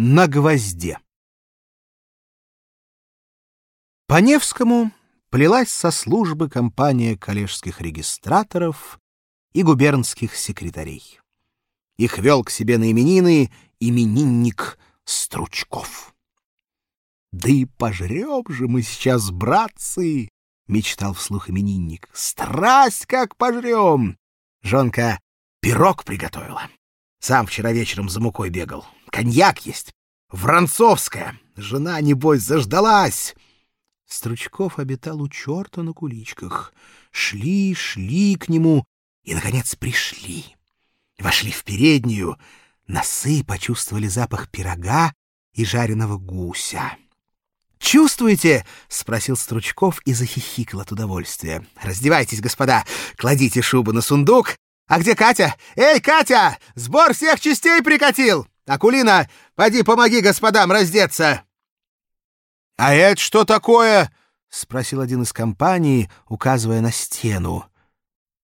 На гвозде. По Невскому плелась со службы компания коллежских регистраторов и губернских секретарей. Их вел к себе на именины именинник Стручков. «Да и пожрем же мы сейчас, братцы!» — мечтал вслух именинник. «Страсть как пожрем!» Жонка пирог приготовила. Сам вчера вечером за мукой бегал. Коньяк есть. Воронцовская. Жена, небось, заждалась. Стручков обитал у черта на куличках. Шли, шли к нему и, наконец, пришли. Вошли в переднюю. Носы почувствовали запах пирога и жареного гуся. «Чувствуете?» — спросил Стручков и захихикал от удовольствия. «Раздевайтесь, господа, кладите шубу на сундук. А где Катя? Эй, Катя! Сбор всех частей прикатил! Акулина, поди помоги господам раздеться!» «А это что такое?» — спросил один из компании, указывая на стену.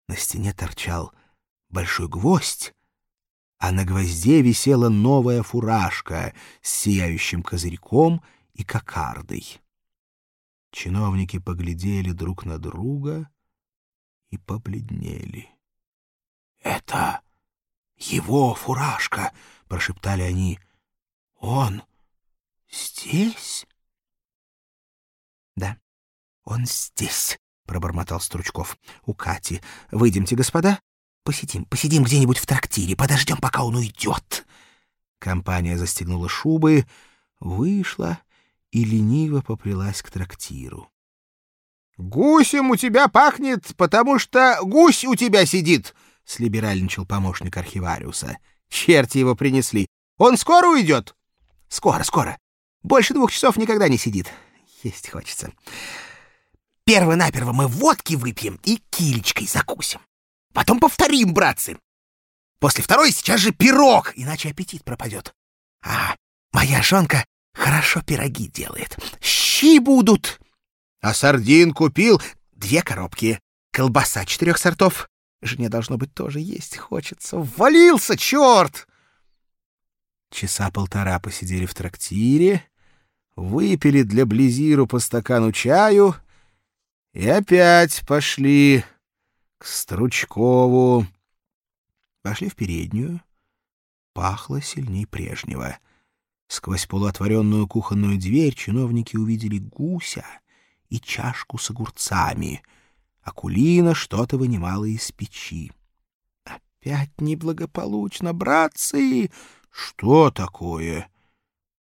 На стене торчал большой гвоздь, а на гвозде висела новая фуражка с сияющим козырьком и кокардой. Чиновники поглядели друг на друга и побледнели. — Это его фуражка, — прошептали они. — Он здесь? — Да, он здесь, — пробормотал Стручков. — У Кати. Выйдемте, господа. Посидим, посидим где-нибудь в трактире, подождем, пока он уйдет. Компания застегнула шубы, вышла и лениво поплелась к трактиру. — Гусем у тебя пахнет, потому что гусь у тебя сидит, — слиберальничал помощник архивариуса. — Черти его принесли. Он скоро уйдет? — Скоро, скоро. Больше двух часов никогда не сидит. Есть хочется. Перво-наперво мы водки выпьем и килечкой закусим. Потом повторим, братцы. После второй сейчас же пирог, иначе аппетит пропадет. А моя жонка Хорошо пироги делает. Щи будут. А сардин купил две коробки. Колбаса четырех сортов. Жене должно быть тоже есть хочется. Ввалился, черт! Часа полтора посидели в трактире, выпили для Близиру по стакану чаю и опять пошли к Стручкову. Пошли в переднюю. Пахло сильней прежнего — Сквозь полуотворенную кухонную дверь чиновники увидели гуся и чашку с огурцами. Акулина что-то вынимала из печи. «Опять неблагополучно, братцы! Что такое?»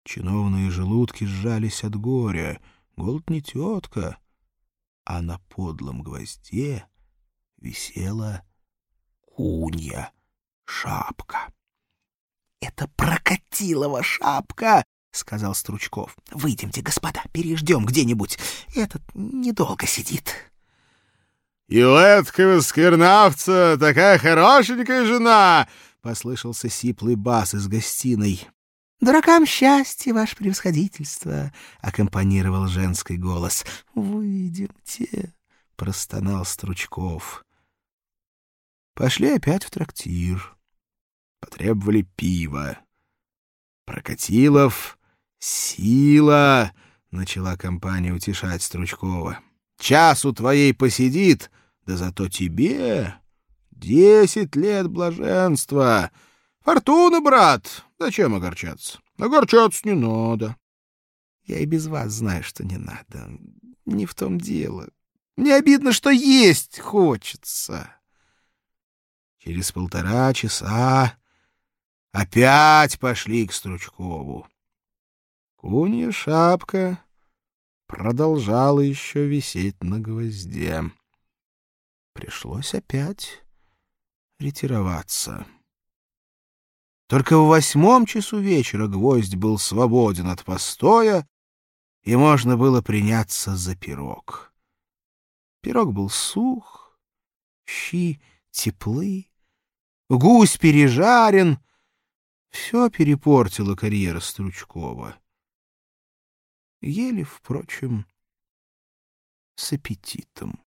Чиновные желудки сжались от горя. Голод не тетка, а на подлом гвозде висела кунья шапка. «Это Прокатилова шапка!» — сказал Стручков. «Выйдемте, господа, переждем где-нибудь. Этот недолго сидит». «И у этого сквернавца такая хорошенькая жена!» — послышался сиплый бас из гостиной. «Дуракам счастье, ваше превосходительство!» — аккомпанировал женский голос. «Выйдемте!» — простонал Стручков. Пошли опять в трактир потребовали пива. Прокатилов, сила, — начала компания утешать Стручкова. Час у твоей посидит, да зато тебе десять лет блаженства. Фортуна, брат, зачем огорчаться? Огорчаться не надо. Я и без вас знаю, что не надо. Не в том дело. Мне обидно, что есть хочется. Через полтора часа опять пошли к Стручкову. Кунья шапка продолжала еще висеть на гвозде. Пришлось опять ретироваться. Только в восьмом часу вечера гвоздь был свободен от постоя, и можно было приняться за пирог. Пирог был сух, щи теплы, гусь пережарен — все перепортила карьера Стручкова. Ели, впрочем, с аппетитом.